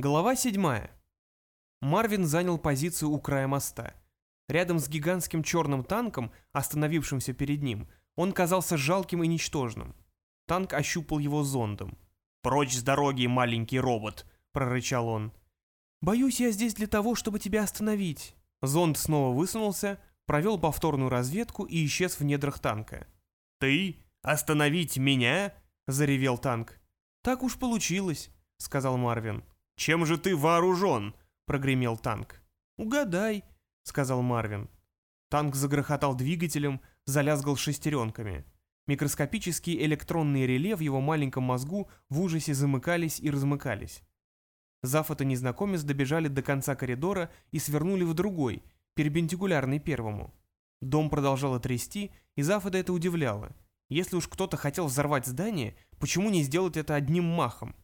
Глава 7. Марвин занял позицию у края моста. Рядом с гигантским черным танком, остановившимся перед ним, он казался жалким и ничтожным. Танк ощупал его зондом. «Прочь с дороги, маленький робот!» — прорычал он. «Боюсь, я здесь для того, чтобы тебя остановить». Зонд снова высунулся, провел повторную разведку и исчез в недрах танка. «Ты? Остановить меня?» — заревел танк. «Так уж получилось», — сказал Марвин. «Чем же ты вооружен?» — прогремел танк. «Угадай», — сказал Марвин. Танк загрохотал двигателем, залязгал шестеренками. Микроскопические электронные реле в его маленьком мозгу в ужасе замыкались и размыкались. Зафот и незнакомец добежали до конца коридора и свернули в другой, перпендикулярный первому. Дом продолжало трясти, и Зафода это удивляло. Если уж кто-то хотел взорвать здание, почему не сделать это одним махом?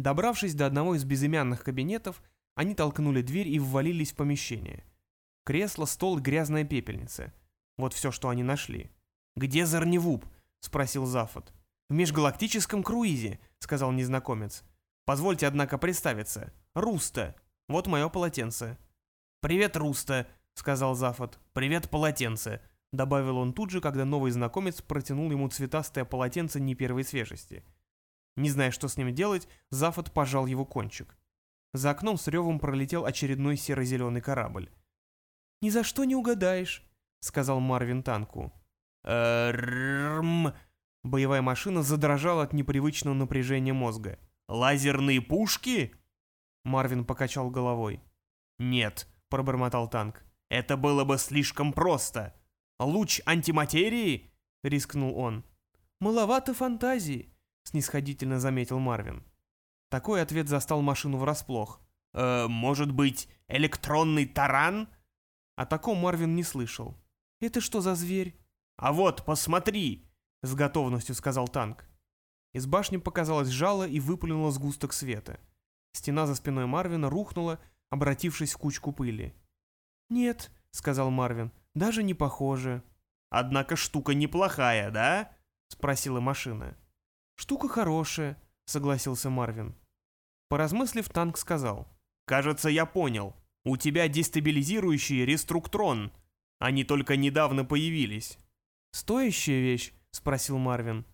Добравшись до одного из безымянных кабинетов, они толкнули дверь и ввалились в помещение. Кресло, стол и грязная пепельница. Вот все, что они нашли. «Где Зарневуп?» — спросил Зафот. «В межгалактическом круизе», — сказал незнакомец. «Позвольте, однако, представиться. Руста. Вот мое полотенце». «Привет, Руста», — сказал Зафот. «Привет, полотенце», — добавил он тут же, когда новый знакомец протянул ему цветастое полотенце не первой свежести. Не зная, что с ним делать, Зафот пожал его кончик. За окном с ревом пролетел очередной серо-зеленый корабль. «Ни за что не угадаешь», — сказал Марвин танку. «Рррррм...» Боевая машина задрожала от непривычного напряжения мозга. «Лазерные пушки?» Марвин покачал головой. «Нет», — пробормотал танк. «Это было бы слишком просто. Луч антиматерии?» — рискнул он. «Маловато фантазии», снисходительно заметил Марвин. Такой ответ застал машину врасплох. «Э, может быть, электронный таран?» О таком Марвин не слышал. «Это что за зверь?» «А вот, посмотри!» — с готовностью сказал танк. Из башни показалось жало и выплюнуло сгусток света. Стена за спиной Марвина рухнула, обратившись в кучку пыли. «Нет», — сказал Марвин, — «даже не похоже». «Однако штука неплохая, да?» — спросила машина. «Штука хорошая», — согласился Марвин. Поразмыслив, танк сказал. «Кажется, я понял. У тебя дестабилизирующий реструктрон. Они только недавно появились». «Стоящая вещь?» — спросил Марвин.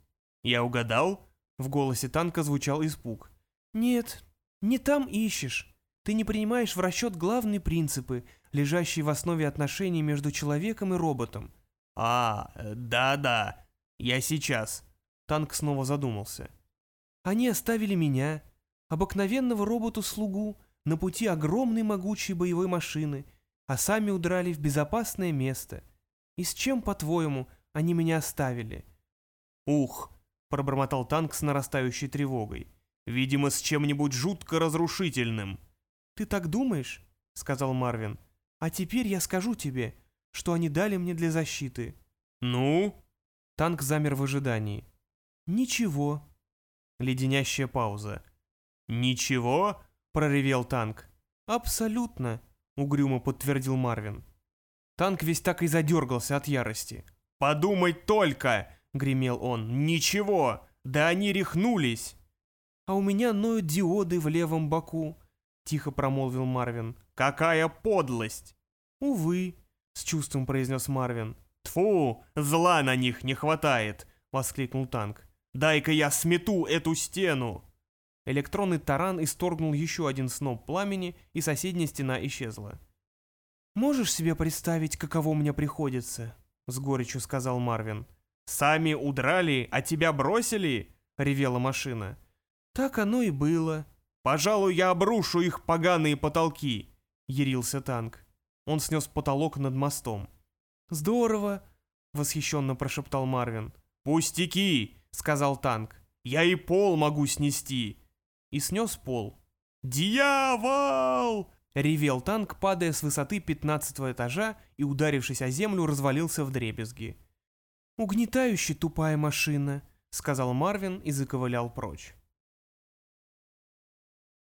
«Я угадал?» — в голосе танка звучал испуг. «Нет, не там ищешь. Ты не принимаешь в расчет главные принципы, лежащие в основе отношений между человеком и роботом». «А, да-да, я сейчас», Танк снова задумался. Они оставили меня, обыкновенного роботу-слугу, на пути огромной могучей боевой машины, а сами удрали в безопасное место. И с чем, по-твоему, они меня оставили? «Ух!» — пробормотал танк с нарастающей тревогой. «Видимо, с чем-нибудь жутко разрушительным». «Ты так думаешь?» — сказал Марвин. «А теперь я скажу тебе, что они дали мне для защиты». «Ну?» Танк замер в ожидании. «Ничего». Леденящая пауза. «Ничего?» — проревел танк. «Абсолютно», — угрюмо подтвердил Марвин. Танк весь так и задергался от ярости. «Подумай только!» — гремел он. «Ничего! Да они рехнулись!» «А у меня ноют диоды в левом боку», — тихо промолвил Марвин. «Какая подлость!» «Увы», — с чувством произнес Марвин. «Тфу, зла на них не хватает!» — воскликнул танк. Дай-ка я смету эту стену!» Электронный таран исторгнул еще один сноп пламени, и соседняя стена исчезла. «Можешь себе представить, каково мне приходится?» — с горечью сказал Марвин. «Сами удрали, а тебя бросили?» — ревела машина. «Так оно и было». «Пожалуй, я обрушу их поганые потолки», — ярился танк. Он снес потолок над мостом. «Здорово!» — восхищенно прошептал Марвин. «Пустяки!» Сказал танк. «Я и пол могу снести!» И снес пол. «Дьявол!» — ревел танк, падая с высоты пятнадцатого этажа и, ударившись о землю, развалился в дребезги. «Угнетающе тупая машина», — сказал Марвин и заковылял прочь.